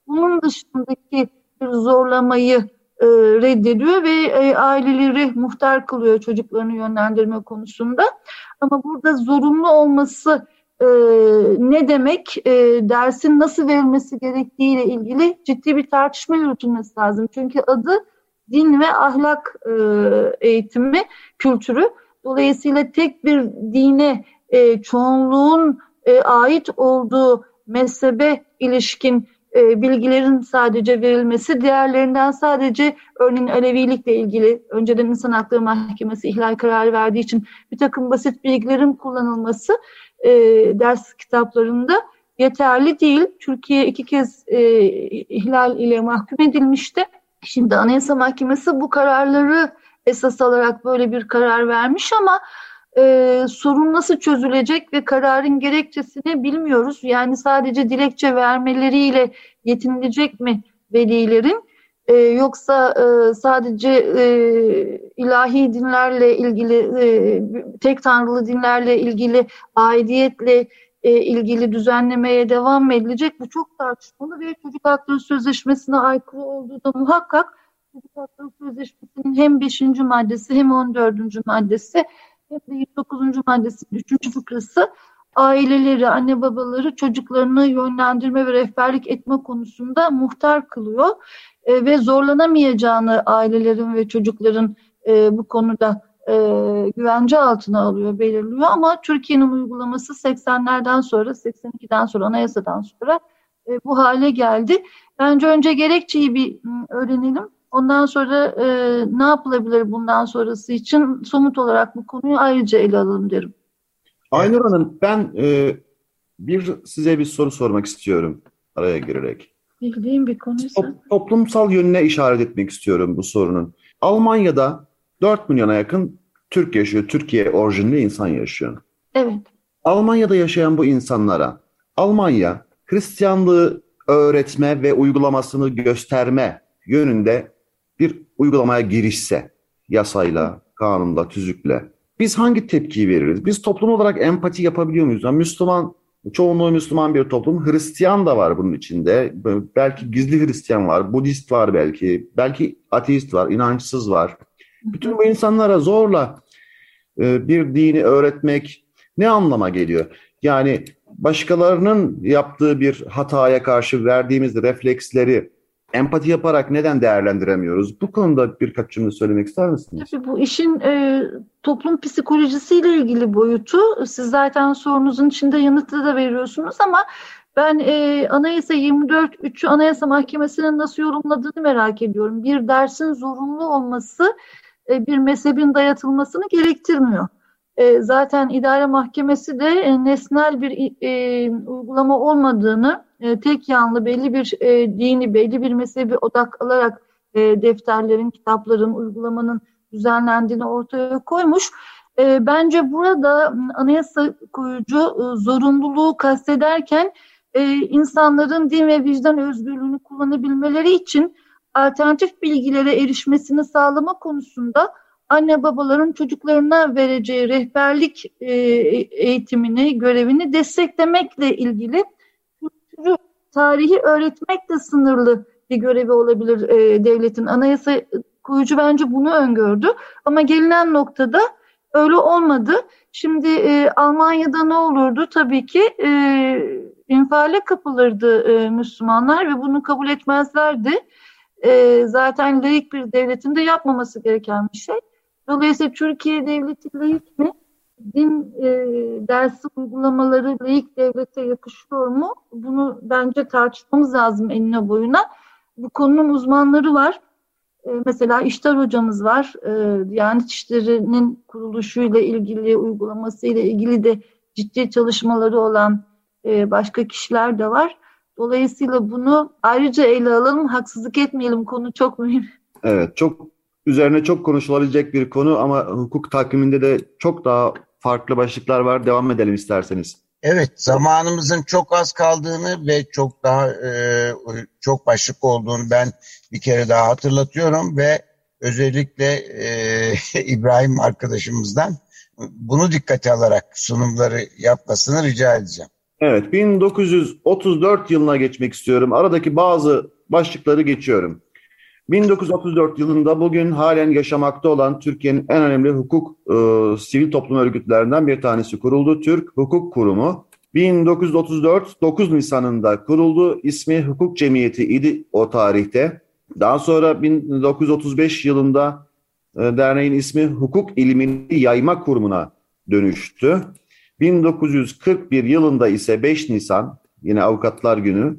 Bunun dışındaki bir zorlamayı e, reddediyor ve e, aileleri muhtar kılıyor çocuklarını yönlendirme konusunda. Ama burada zorunlu olması e, ne demek, e, dersin nasıl verilmesi gerektiğiyle ilgili ciddi bir tartışma yürütülmesi lazım. Çünkü adı din ve ahlak e, eğitimi, kültürü. Dolayısıyla tek bir dine e, çoğunluğun e, ait olduğu mezhebe ilişkin e, bilgilerin sadece verilmesi, diğerlerinden sadece örneğin Alevilikle ilgili önceden İnsan Hakları Mahkemesi ihlal kararı verdiği için bir takım basit bilgilerin kullanılması e, ders kitaplarında yeterli değil. Türkiye iki kez e, ihlal ile mahkum edilmişti. Şimdi Anayasa Mahkemesi bu kararları esas alarak böyle bir karar vermiş ama e, sorun nasıl çözülecek ve kararın gerekçesini bilmiyoruz. Yani sadece dilekçe vermeleriyle yetinilecek mi velilerin? E, yoksa e, sadece e, ilahi dinlerle ilgili, e, tek tanrılı dinlerle ilgili, aidiyetle e, ilgili düzenlemeye devam edilecek? Bu çok tartışmalı ve çocuk hakları sözleşmesine aykırı olduğu da muhakkak. Çocuk hakları sözleşmesinin hem 5. maddesi hem 14. maddesi hem de 29. maddesinin 3. fıkrası aileleri, anne babaları çocuklarını yönlendirme ve rehberlik etme konusunda muhtar kılıyor e, ve zorlanamayacağını ailelerin ve çocukların e, bu konuda e, güvence altına alıyor, belirliyor ama Türkiye'nin uygulaması 80'lerden sonra, 82'den sonra, anayasadan sonra e, bu hale geldi. Bence önce gerekçeyi bir öğrenelim. Ondan sonra e, ne yapılabilir bundan sonrası için somut olarak bu konuyu ayrıca ele alalım derim. Aynur Hanım ben e, bir size bir soru sormak istiyorum araya girerek. Bildiğim bir konuysa. Top, toplumsal yönüne işaret etmek istiyorum bu sorunun. Almanya'da 4 milyona yakın Türk yaşıyor. Türkiye orijinli insan yaşıyor. Evet. Almanya'da yaşayan bu insanlara Almanya Hristiyanlığı öğretme ve uygulamasını gösterme yönünde bir uygulamaya girişse yasayla, kanunla, tüzükle biz hangi tepkiyi veririz? Biz toplum olarak empati yapabiliyor muyuz? Yani Müslüman, çoğunluğu Müslüman bir toplum. Hristiyan da var bunun içinde. Belki gizli Hristiyan var, Budist var belki, belki ateist var, inançsız var. Bütün bu insanlara zorla e, bir dini öğretmek ne anlama geliyor? Yani başkalarının yaptığı bir hataya karşı verdiğimiz refleksleri empati yaparak neden değerlendiremiyoruz? Bu konuda birkaç cümle söylemek ister misiniz? Tabii bu işin e, toplum psikolojisiyle ilgili boyutu. Siz zaten sorunuzun içinde yanıtı da veriyorsunuz ama ben e, Anayasa 24.3'ü Anayasa Mahkemesi'nin nasıl yorumladığını merak ediyorum. Bir dersin zorunlu olması e, bir mezhebin dayatılmasını gerektirmiyor. E, zaten idare mahkemesi de e, nesnel bir e, uygulama olmadığını e, tek yanlı belli bir e, dini, belli bir mezhebi odak alarak e, defterlerin, kitapların, uygulamanın düzenlendiğini ortaya koymuş. E, bence burada anayasa koyucu e, zorunluluğu kastederken e, insanların din ve vicdan özgürlüğünü kullanabilmeleri için alternatif bilgilere erişmesini sağlama konusunda anne babaların çocuklarına vereceği rehberlik e, eğitimini, görevini desteklemekle ilgili kültürü, tarihi öğretmekle sınırlı bir görevi olabilir e, devletin. Anayasa koyucu bence bunu öngördü. Ama gelinen noktada öyle olmadı. Şimdi e, Almanya'da ne olurdu? Tabii ki e, infiale kapılırdı e, Müslümanlar ve bunu kabul etmezlerdi. E, zaten layık bir devletin de yapmaması gereken bir şey. Dolayısıyla Türkiye devleti layık mı? Din e, dersi uygulamaları layık devlete yakışıyor mu? Bunu bence tartışmamız lazım enine boyuna. Bu konunun uzmanları var. E, mesela İştar hocamız var. E, Diyanet İşleri'nin kuruluşuyla ilgili, uygulamasıyla ilgili de ciddi çalışmaları olan e, başka kişiler de var. Dolayısıyla bunu ayrıca ele alalım, haksızlık etmeyelim. Konu çok mühim. Evet, çok üzerine çok konuşulabilecek bir konu ama hukuk takviminde de çok daha farklı başlıklar var. Devam edelim isterseniz. Evet, zamanımızın çok az kaldığını ve çok daha e, çok başlık olduğunu ben bir kere daha hatırlatıyorum ve özellikle e, İbrahim arkadaşımızdan bunu dikkate alarak sunumları yapmasını rica edeceğim. Evet, 1934 yılına geçmek istiyorum. Aradaki bazı başlıkları geçiyorum. 1934 yılında bugün halen yaşamakta olan Türkiye'nin en önemli hukuk e, sivil toplum örgütlerinden bir tanesi kuruldu. Türk Hukuk Kurumu. 1934 9 Nisan'ında kuruldu. İsmi Hukuk Cemiyeti idi o tarihte. Daha sonra 1935 yılında e, derneğin ismi Hukuk İlmini Yayma Kurumu'na dönüştü. 1941 yılında ise 5 Nisan yine Avukatlar Günü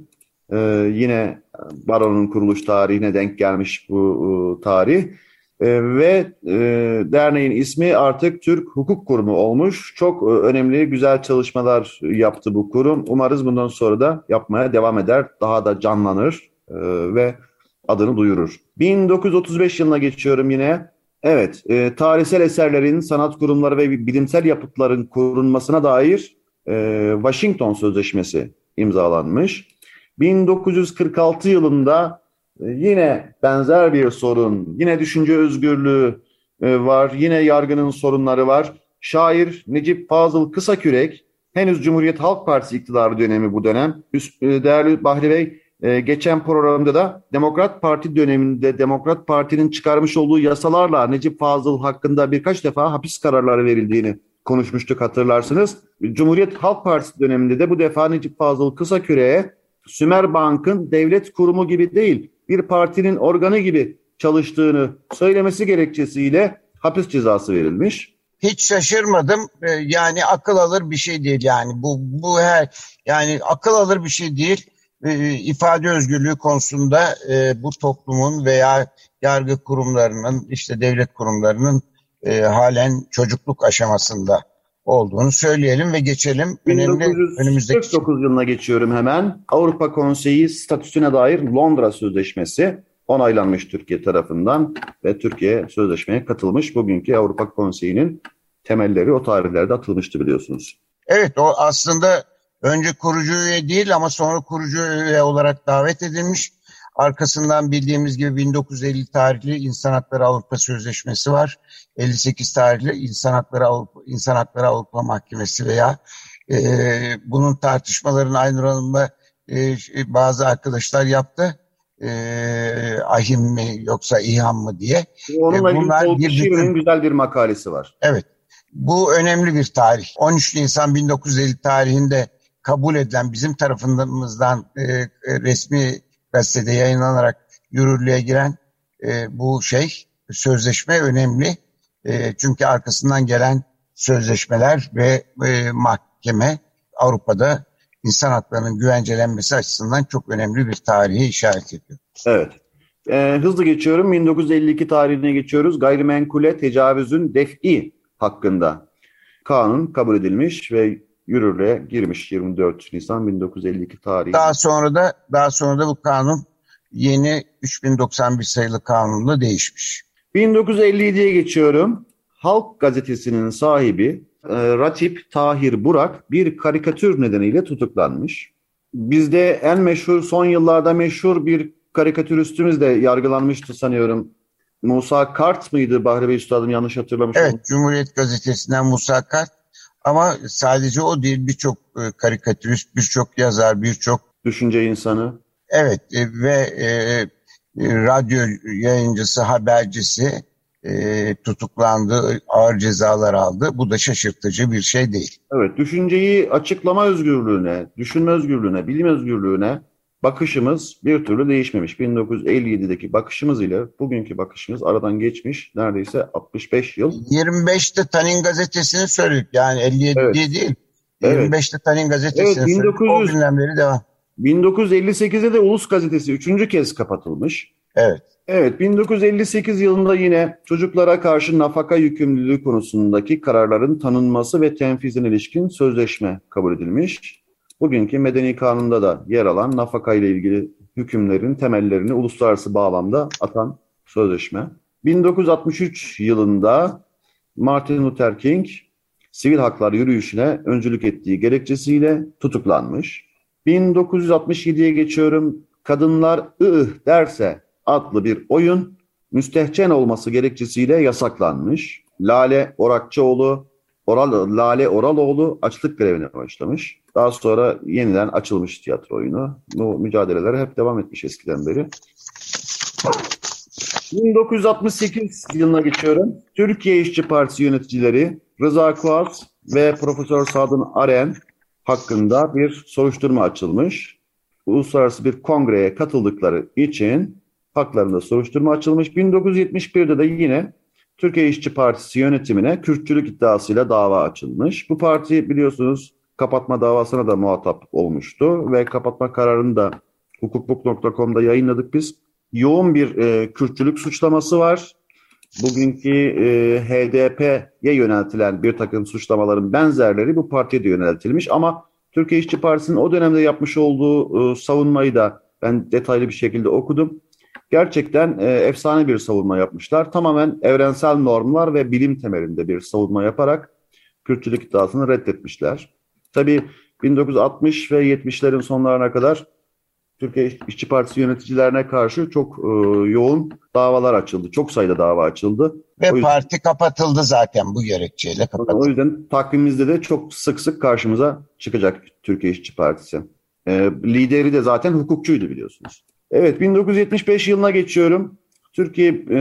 Ee, yine baronun kuruluş tarihine denk gelmiş bu e, tarih. E, ve e, derneğin ismi artık Türk Hukuk Kurumu olmuş. Çok e, önemli, güzel çalışmalar yaptı bu kurum. Umarız bundan sonra da yapmaya devam eder, daha da canlanır e, ve adını duyurur. 1935 yılına geçiyorum yine. Evet, e, tarihsel eserlerin, sanat kurumları ve bilimsel yapıtların korunmasına dair e, Washington Sözleşmesi imzalanmış. 1946 yılında e, yine benzer bir sorun, yine düşünce özgürlüğü e, var, yine yargının sorunları var. Şair Necip Fazıl Kısakürek, henüz Cumhuriyet Halk Partisi iktidarı dönemi bu dönem. E, değerli Bahri Bey, geçen programda da Demokrat Parti döneminde Demokrat Parti'nin çıkarmış olduğu yasalarla Necip Fazıl hakkında birkaç defa hapis kararları verildiğini konuşmuştuk hatırlarsınız. Cumhuriyet Halk Partisi döneminde de bu defa Necip Fazıl Kısaküre'ye Sümer Bank'ın devlet kurumu gibi değil, bir partinin organı gibi çalıştığını söylemesi gerekçesiyle hapis cezası verilmiş. Hiç şaşırmadım. Ee, yani akıl alır bir şey değil yani. Bu bu her yani akıl alır bir şey değil. Ee, ifade özgürlüğü konusunda e, bu toplumun veya yargı kurumlarının işte devlet kurumlarının e, halen çocukluk aşamasında olduğunu söyleyelim ve geçelim. Önemli önümüzdeki 49 yılına geçiyorum hemen. Avrupa Konseyi statüsüne dair Londra Sözleşmesi onaylanmış Türkiye tarafından ve Türkiye sözleşmeye katılmış. Bugünkü Avrupa Konseyi'nin temelleri o tarihlerde atılmıştı biliyorsunuz. Evet o aslında önce kurucu üye değil ama sonra kurucu üye olarak davet edilmiş. Arkasından bildiğimiz gibi 1950 tarihli İnsan Hakları Avrupa Sözleşmesi var. 58 tarihli İnsan Hakları Avrupa, İnsan Hakları Avrupa Mahkemesi veya e, bunun tartışmalarını Aynur Hanım'la e, bazı arkadaşlar yaptı. E, ahim mi yoksa İHAM mı diye. Onunla e, bunlar bir bütün... güzel bir makalesi var. Evet. Bu önemli bir tarih. 13 Nisan 1950 tarihinde kabul edilen bizim tarafımızdan e, e, resmi gazetede yayınlanarak yürürlüğe giren e, bu şey sözleşme önemli. E, çünkü arkasından gelen sözleşmeler ve e, mahkeme Avrupa'da insan haklarının güvencelenmesi açısından çok önemli bir tarihi işaret ediyor. Evet. E, hızlı geçiyorum. 1952 tarihine geçiyoruz. Gayrimenkule tecavüzün def'i hakkında kanun kabul edilmiş ve yürürlüğe girmiş 24 Nisan 1952 tarihi. Daha sonra da daha sonra da bu kanun yeni 3091 sayılı kanunla değişmiş. 1957'ye geçiyorum. Halk gazetesinin sahibi e, Ratip Tahir Burak bir karikatür nedeniyle tutuklanmış. Bizde en meşhur, son yıllarda meşhur bir karikatüristimiz de yargılanmıştı sanıyorum. Musa Kart mıydı Bahri Bey Üstadım yanlış hatırlamış Evet, Cumhuriyet Gazetesi'nden Musa Kart. Ama sadece o değil birçok e, karikatürist, birçok yazar, birçok düşünce insanı. Evet e, ve e, radyo yayıncısı, habercisi e, tutuklandı, ağır cezalar aldı. Bu da şaşırtıcı bir şey değil. Evet, düşünceyi açıklama özgürlüğüne, düşünme özgürlüğüne, bilim özgürlüğüne bakışımız bir türlü değişmemiş. 1957'deki bakışımız ile bugünkü bakışımız aradan geçmiş neredeyse 65 yıl. 25'te Tanin gazetesini söyledik yani 57 evet. değil. 25'te Tanin gazetesini evet, 1900, o günden beri devam. 1958'de de Ulus gazetesi üçüncü kez kapatılmış. Evet. Evet 1958 yılında yine çocuklara karşı nafaka yükümlülüğü konusundaki kararların tanınması ve tenfizine ilişkin sözleşme kabul edilmiş. Bugünkü medeni kanunda da yer alan nafaka ile ilgili hükümlerin temellerini uluslararası bağlamda atan sözleşme. 1963 yılında Martin Luther King sivil haklar yürüyüşüne öncülük ettiği gerekçesiyle tutuklanmış. 1967'ye geçiyorum. Kadınlar ıh derse adlı bir oyun müstehcen olması gerekçesiyle yasaklanmış. Lale Orakçıoğlu Oral, Lale Oraloğlu açlık grevine başlamış. Daha sonra yeniden açılmış tiyatro oyunu. Bu mücadeleler hep devam etmiş eskiden beri. 1968 yılına geçiyorum. Türkiye İşçi Partisi yöneticileri Rıza Kuat ve Profesör Sadın Aren hakkında bir soruşturma açılmış. Uluslararası bir kongreye katıldıkları için haklarında soruşturma açılmış. 1971'de de yine Türkiye İşçi Partisi yönetimine Kürtçülük iddiasıyla dava açılmış. Bu parti biliyorsunuz kapatma davasına da muhatap olmuştu ve kapatma kararını da Hukukbuk.com'da yayınladık biz. Yoğun bir e, Kürtçülük suçlaması var. Bugünkü e, HDP'ye yöneltilen bir takım suçlamaların benzerleri bu partiye de yöneltilmiş. Ama Türkiye İşçi Partisi'nin o dönemde yapmış olduğu e, savunmayı da ben detaylı bir şekilde okudum. Gerçekten e, efsane bir savunma yapmışlar. Tamamen evrensel normlar ve bilim temelinde bir savunma yaparak Kürtçülük iddiasını reddetmişler. Tabii 1960 ve 70'lerin sonlarına kadar Türkiye İşçi Partisi yöneticilerine karşı çok e, yoğun davalar açıldı. Çok sayıda dava açıldı. Ve yüzden, parti kapatıldı zaten bu gerekçeyle kapatıldı. O yüzden takvimimizde de çok sık sık karşımıza çıkacak Türkiye İşçi Partisi. E, lideri de zaten hukukçuydu biliyorsunuz. Evet 1975 yılına geçiyorum. Türkiye e,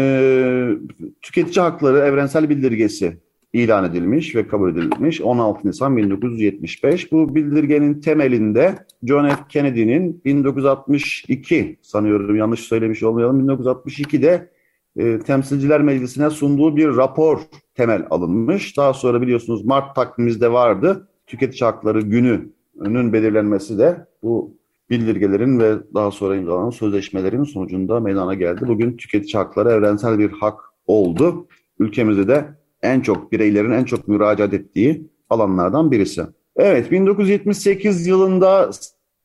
Tüketici Hakları Evrensel Bildirgesi ilan edilmiş ve kabul edilmiş 16 Nisan 1975. Bu bildirgenin temelinde John F. Kennedy'nin 1962 sanıyorum yanlış söylemiş olmayalım 1962'de e, Temsilciler Meclisi'ne sunduğu bir rapor temel alınmış. Daha sonra biliyorsunuz Mart takvimimizde vardı. Tüketici Hakları Günü'nün belirlenmesi de bu bildirgelerin ve daha sonra imzalanan sözleşmelerin sonucunda meydana geldi. Bugün tüketici hakları evrensel bir hak oldu. Ülkemizde de en çok bireylerin en çok müracaat ettiği alanlardan birisi. Evet 1978 yılında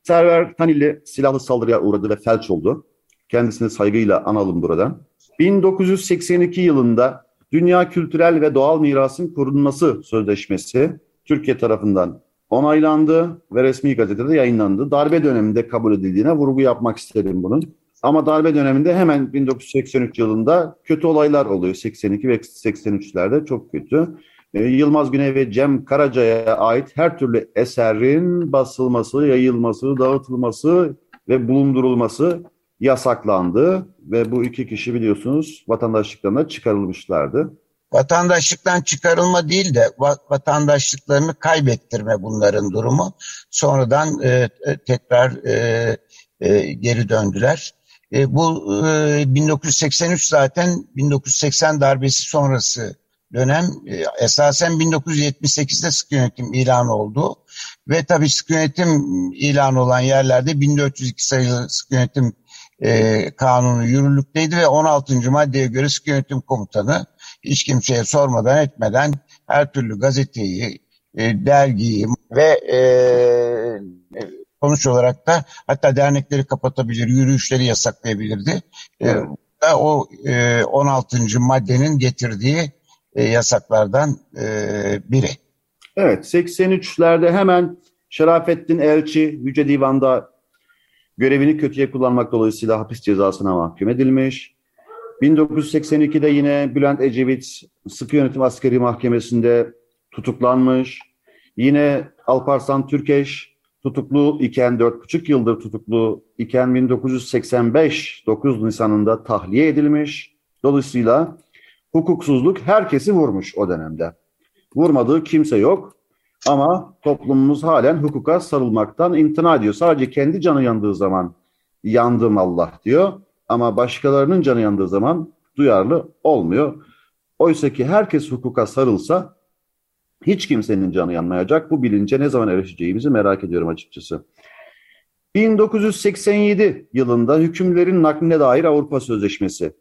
Server Tanili silahlı saldırıya uğradı ve felç oldu. Kendisini saygıyla analım buradan. 1982 yılında Dünya Kültürel ve Doğal Mirasın Korunması Sözleşmesi Türkiye tarafından onaylandı ve resmi gazetede yayınlandı. Darbe döneminde kabul edildiğine vurgu yapmak isterim bunun. Ama darbe döneminde hemen 1983 yılında kötü olaylar oluyor. 82 ve 83'lerde çok kötü. Ee, Yılmaz Güney ve Cem Karaca'ya ait her türlü eserin basılması, yayılması, dağıtılması ve bulundurulması yasaklandı. Ve bu iki kişi biliyorsunuz vatandaşlıklarına çıkarılmışlardı. Vatandaşlıktan çıkarılma değil de vatandaşlıklarını kaybettirme bunların durumu. Sonradan e, tekrar e, e, geri döndüler. E, bu e, 1983 zaten 1980 darbesi sonrası dönem e, esasen 1978'de sıkı yönetim ilan oldu. Ve tabii sıkı yönetim ilan olan yerlerde 1402 sayılı sıkı yönetim e, kanunu yürürlükteydi ve 16. maddeye göre sıkı yönetim komutanı hiç kimseye sormadan etmeden her türlü gazeteyi, e, dergiyi ve e, sonuç olarak da hatta dernekleri kapatabilir, yürüyüşleri yasaklayabilirdi. E, evet. E, o e, 16. maddenin getirdiği e, yasaklardan e, biri. Evet, 83'lerde hemen Şerafettin Elçi Yüce Divan'da görevini kötüye kullanmak dolayısıyla hapis cezasına mahkum edilmiş. 1982'de yine Bülent Ecevit Sıkı Yönetim Askeri Mahkemesi'nde tutuklanmış. Yine Alparslan Türkeş tutuklu iken 4,5 yıldır tutuklu iken 1985 9 Nisan'ında tahliye edilmiş. Dolayısıyla hukuksuzluk herkesi vurmuş o dönemde. Vurmadığı kimse yok ama toplumumuz halen hukuka sarılmaktan imtina ediyor. Sadece kendi canı yandığı zaman yandım Allah diyor ama başkalarının canı yandığı zaman duyarlı olmuyor. Oysa ki herkes hukuka sarılsa hiç kimsenin canı yanmayacak. Bu bilince ne zaman erişeceğimizi merak ediyorum açıkçası. 1987 yılında hükümlerin nakline dair Avrupa Sözleşmesi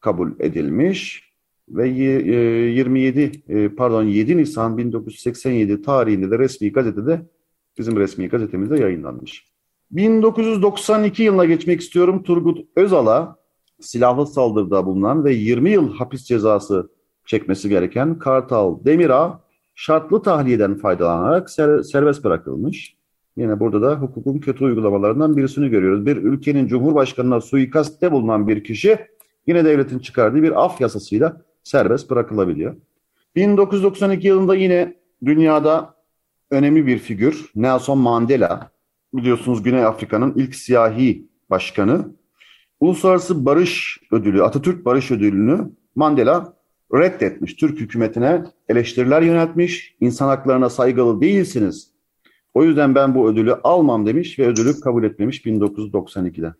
kabul edilmiş ve 27 e, e, pardon 7 Nisan 1987 tarihinde de resmi gazetede bizim resmi gazetemizde yayınlanmış. 1992 yılına geçmek istiyorum. Turgut Özal'a silahlı saldırıda bulunan ve 20 yıl hapis cezası çekmesi gereken Kartal Demirağ şartlı tahliyeden faydalanarak ser, serbest bırakılmış. Yine burada da hukukun kötü uygulamalarından birisini görüyoruz. Bir ülkenin cumhurbaşkanına suikastte bulunan bir kişi yine devletin çıkardığı bir af yasasıyla serbest bırakılabiliyor. 1992 yılında yine dünyada önemli bir figür Nelson Mandela biliyorsunuz Güney Afrika'nın ilk siyahi başkanı. Uluslararası Barış Ödülü, Atatürk Barış Ödülünü Mandela reddetmiş. Türk hükümetine eleştiriler yöneltmiş. İnsan haklarına saygılı değilsiniz. O yüzden ben bu ödülü almam demiş ve ödülü kabul etmemiş 1992'de.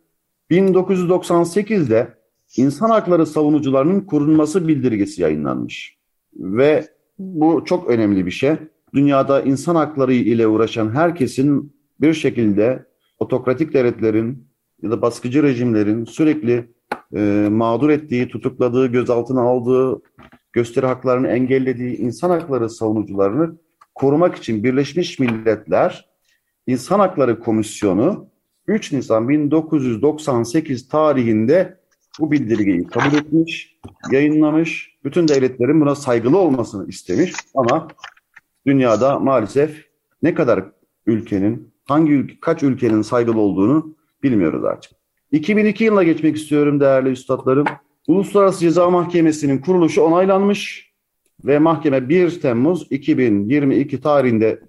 1998'de insan hakları savunucularının korunması bildirgesi yayınlanmış. Ve bu çok önemli bir şey. Dünyada insan hakları ile uğraşan herkesin bir şekilde otokratik devletlerin ya da baskıcı rejimlerin sürekli e, mağdur ettiği, tutukladığı, gözaltına aldığı, gösteri haklarını engellediği insan hakları savunucularını korumak için Birleşmiş Milletler İnsan Hakları Komisyonu 3 Nisan 1998 tarihinde bu bildirgeyi kabul etmiş, yayınlamış, bütün devletlerin buna saygılı olmasını istemiş ama dünyada maalesef ne kadar ülkenin, hangi ülke, kaç ülkenin saygılı olduğunu bilmiyoruz artık. 2002 yılına geçmek istiyorum değerli üstadlarım. Uluslararası Ceza Mahkemesi'nin kuruluşu onaylanmış ve mahkeme 1 Temmuz 2022 tarihinde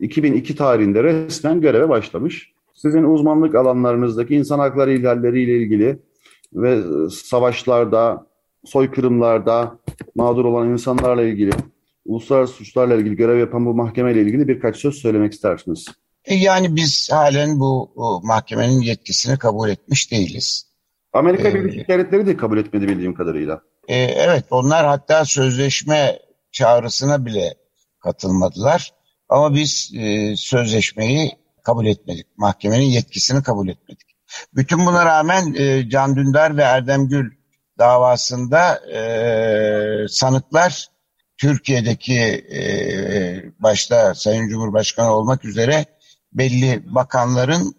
2002 tarihinde resmen göreve başlamış. Sizin uzmanlık alanlarınızdaki insan hakları ihlalleriyle ilgili ve savaşlarda, soykırımlarda mağdur olan insanlarla ilgili, uluslararası suçlarla ilgili görev yapan bu mahkemeyle ilgili birkaç söz söylemek istersiniz. E, yani biz halen bu, mahkemenin yetkisini kabul etmiş değiliz. Amerika ee, Birleşik Devletleri de kabul etmedi bildiğim kadarıyla. E, evet onlar hatta sözleşme çağrısına bile katılmadılar. Ama biz e, sözleşmeyi kabul etmedik. Mahkemenin yetkisini kabul etmedik. Bütün buna rağmen e, Can Dündar ve Erdem Gül davasında e, sanıklar Türkiye'deki e, başta Sayın Cumhurbaşkanı olmak üzere belli bakanların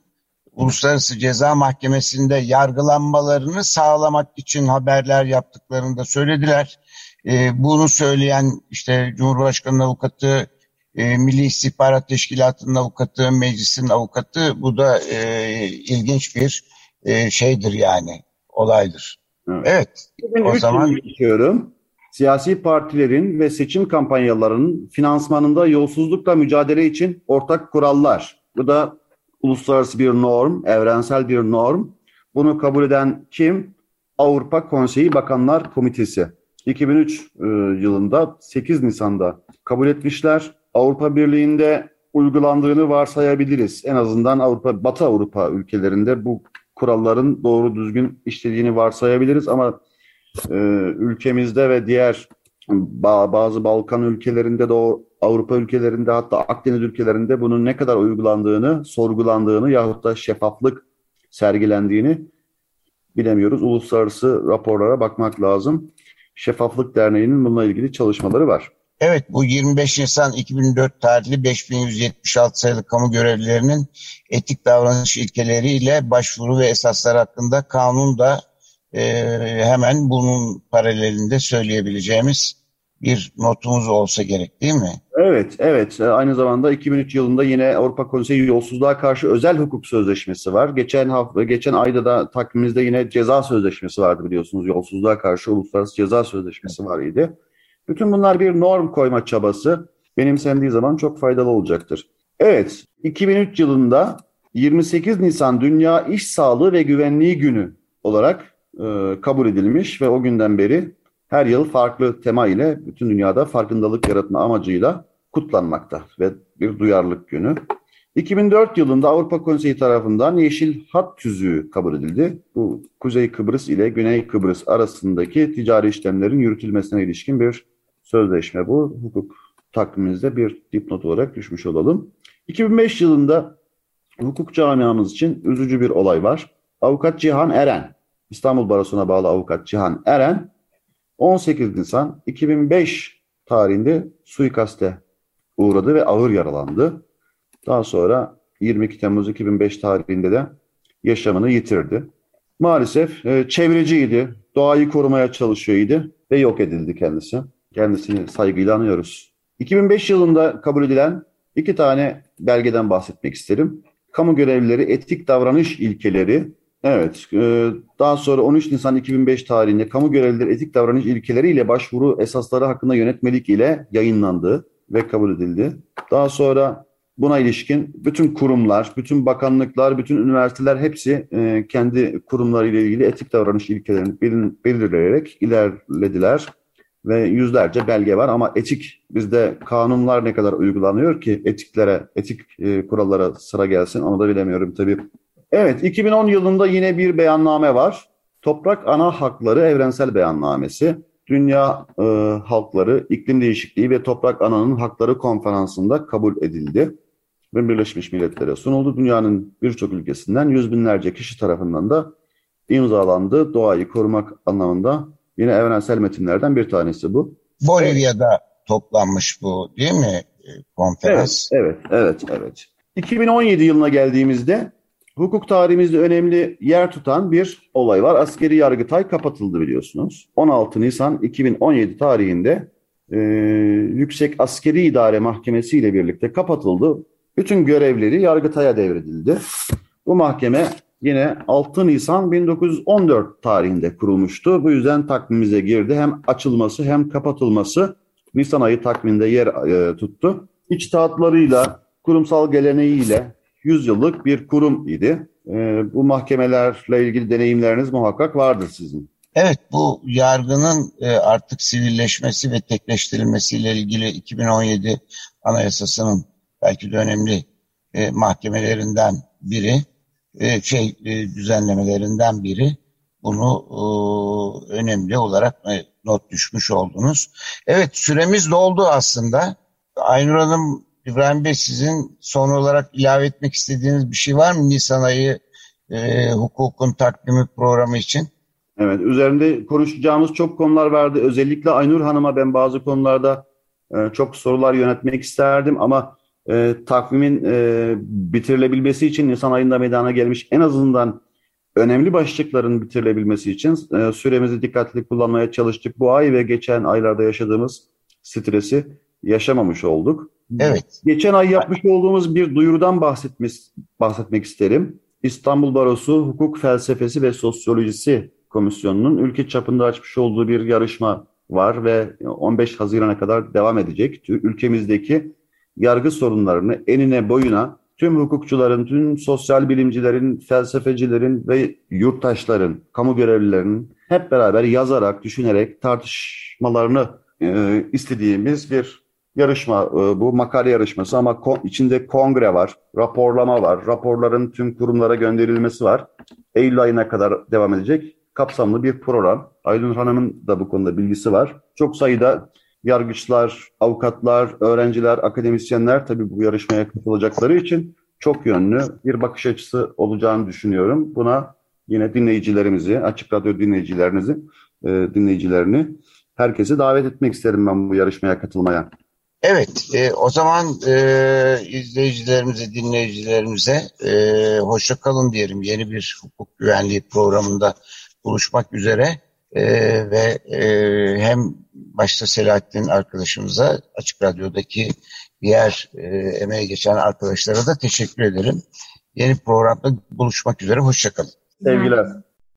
Uluslararası Ceza Mahkemesi'nde yargılanmalarını sağlamak için haberler yaptıklarını da söylediler. E, bunu söyleyen işte Cumhurbaşkanı avukatı, e, Milli İstihbarat Teşkilatı'nın avukatı, meclisin avukatı bu da e, ilginç bir e, şeydir yani olaydır. Evet. evet o zaman geçiyorum. Siyasi partilerin ve seçim kampanyalarının finansmanında yolsuzlukla mücadele için ortak kurallar. Bu da uluslararası bir norm, evrensel bir norm. Bunu kabul eden kim? Avrupa Konseyi Bakanlar Komitesi. 2003 e, yılında 8 Nisan'da kabul etmişler. Avrupa Birliği'nde uygulandığını varsayabiliriz. En azından Avrupa, Batı Avrupa ülkelerinde bu kuralların doğru düzgün işlediğini varsayabiliriz ama e, ülkemizde ve diğer bazı Balkan ülkelerinde de Avrupa ülkelerinde hatta Akdeniz ülkelerinde bunun ne kadar uygulandığını, sorgulandığını yahut da şeffaflık sergilendiğini bilemiyoruz. Uluslararası raporlara bakmak lazım. Şeffaflık Derneği'nin bununla ilgili çalışmaları var. Evet bu 25 Nisan 2004 tarihli 5176 sayılı kamu görevlilerinin etik davranış ilkeleriyle başvuru ve esaslar hakkında kanun da e, hemen bunun paralelinde söyleyebileceğimiz bir notumuz olsa gerek değil mi? Evet, evet. Aynı zamanda 2003 yılında yine Avrupa Konseyi yolsuzluğa karşı özel hukuk sözleşmesi var. Geçen hafta, geçen ayda da takvimimizde yine ceza sözleşmesi vardı biliyorsunuz. Yolsuzluğa karşı uluslararası ceza sözleşmesi var idi. Bütün bunlar bir norm koyma çabası benimsendiği zaman çok faydalı olacaktır. Evet, 2003 yılında 28 Nisan Dünya İş Sağlığı ve Güvenliği Günü olarak e, kabul edilmiş ve o günden beri her yıl farklı tema ile bütün dünyada farkındalık yaratma amacıyla kutlanmakta ve bir duyarlılık günü. 2004 yılında Avrupa Konseyi tarafından Yeşil Hat Tüzüğü kabul edildi. Bu Kuzey Kıbrıs ile Güney Kıbrıs arasındaki ticari işlemlerin yürütülmesine ilişkin bir sözleşme bu. Hukuk takvimimizde bir dipnot olarak düşmüş olalım. 2005 yılında hukuk camiamız için üzücü bir olay var. Avukat Cihan Eren, İstanbul Barosu'na bağlı avukat Cihan Eren, 18 Nisan 2005 tarihinde suikaste uğradı ve ağır yaralandı. Daha sonra 22 Temmuz 2005 tarihinde de yaşamını yitirdi. Maalesef e, çevreciydi, doğayı korumaya çalışıyordu ve yok edildi kendisi. Kendisini saygıyla anıyoruz. 2005 yılında kabul edilen iki tane belgeden bahsetmek isterim. Kamu görevlileri etik davranış ilkeleri. Evet, e, daha sonra 13 Nisan 2005 tarihinde kamu görevlileri etik davranış ilkeleri ile başvuru esasları hakkında yönetmelik ile yayınlandı ve kabul edildi. Daha sonra buna ilişkin bütün kurumlar, bütün bakanlıklar, bütün üniversiteler hepsi e, kendi kurumları ile ilgili etik davranış ilkelerini belirleyerek ilerlediler ve yüzlerce belge var ama etik bizde kanunlar ne kadar uygulanıyor ki etiklere, etik e, kurallara sıra gelsin onu da bilemiyorum tabii. Evet 2010 yılında yine bir beyanname var. Toprak Ana Hakları Evrensel Beyannamesi. Dünya e, Halkları İklim Değişikliği ve Toprak Ana'nın Hakları Konferansı'nda kabul edildi. ve Birleşmiş Milletler'e sunuldu. Dünyanın birçok ülkesinden yüz binlerce kişi tarafından da imzalandı. Doğayı korumak anlamında yine evrensel metinlerden bir tanesi bu. Bolivya'da toplanmış bu değil mi e, konferans? Evet, evet, evet, evet. 2017 yılına geldiğimizde hukuk tarihimizde önemli yer tutan bir olay var. Askeri Yargıtay kapatıldı biliyorsunuz. 16 Nisan 2017 tarihinde e, Yüksek Askeri İdare Mahkemesi ile birlikte kapatıldı. Bütün görevleri Yargıtay'a devredildi. Bu mahkeme yine 6 Nisan 1914 tarihinde kurulmuştu. Bu yüzden takvimimize girdi. Hem açılması hem kapatılması Nisan ayı takviminde yer e, tuttu. İçtihatlarıyla, kurumsal geleneğiyle 100 yıllık bir kurum idi. E, bu mahkemelerle ilgili deneyimleriniz muhakkak vardır sizin. Evet bu yargının e, artık sivilleşmesi ve tekleştirilmesiyle ilgili 2017 Anayasası'nın belki de önemli e, mahkemelerinden biri, e, şey düzenlemelerinden biri. Bunu önemli olarak not düşmüş oldunuz. Evet süremiz doldu aslında. Aynur Hanım, İbrahim Bey sizin son olarak ilave etmek istediğiniz bir şey var mı Nisan ayı e, hukukun takvimi programı için? Evet, üzerinde konuşacağımız çok konular vardı. Özellikle Aynur Hanım'a ben bazı konularda e, çok sorular yönetmek isterdim ama e, takvimin e, bitirilebilmesi için Nisan ayında meydana gelmiş en azından önemli başlıkların bitirilebilmesi için e, süremizi dikkatli kullanmaya çalıştık. Bu ay ve geçen aylarda yaşadığımız stresi yaşamamış olduk. Evet. Geçen ay yapmış olduğumuz bir duyurudan bahsetmek, bahsetmek isterim. İstanbul Barosu Hukuk Felsefesi ve Sosyolojisi Komisyonu'nun ülke çapında açmış olduğu bir yarışma var ve 15 Haziran'a kadar devam edecek. Ülkemizdeki yargı sorunlarını enine boyuna tüm hukukçuların, tüm sosyal bilimcilerin, felsefecilerin ve yurttaşların, kamu görevlilerinin hep beraber yazarak, düşünerek tartışmalarını e, istediğimiz bir yarışma. E, bu makale yarışması ama içinde kongre var, raporlama var, raporların tüm kurumlara gönderilmesi var. Eylül ayına kadar devam edecek kapsamlı bir program. Aydın Hanım'ın da bu konuda bilgisi var. Çok sayıda yargıçlar, avukatlar, öğrenciler, akademisyenler tabii bu yarışmaya katılacakları için çok yönlü bir bakış açısı olacağını düşünüyorum. Buna yine dinleyicilerimizi, Açık Radyo dinleyicilerinizi, e, dinleyicilerini herkesi davet etmek isterim ben bu yarışmaya katılmaya. Evet, e, o zaman e, izleyicilerimize, dinleyicilerimize e, hoşça kalın diyelim. Yeni bir hukuk güvenliği programında buluşmak üzere e, ve e, hem başta Selahattin arkadaşımıza Açık Radyo'daki diğer e, emeğe geçen arkadaşlara da teşekkür ederim. Yeni programda buluşmak üzere. Hoşçakalın. Sevgiler.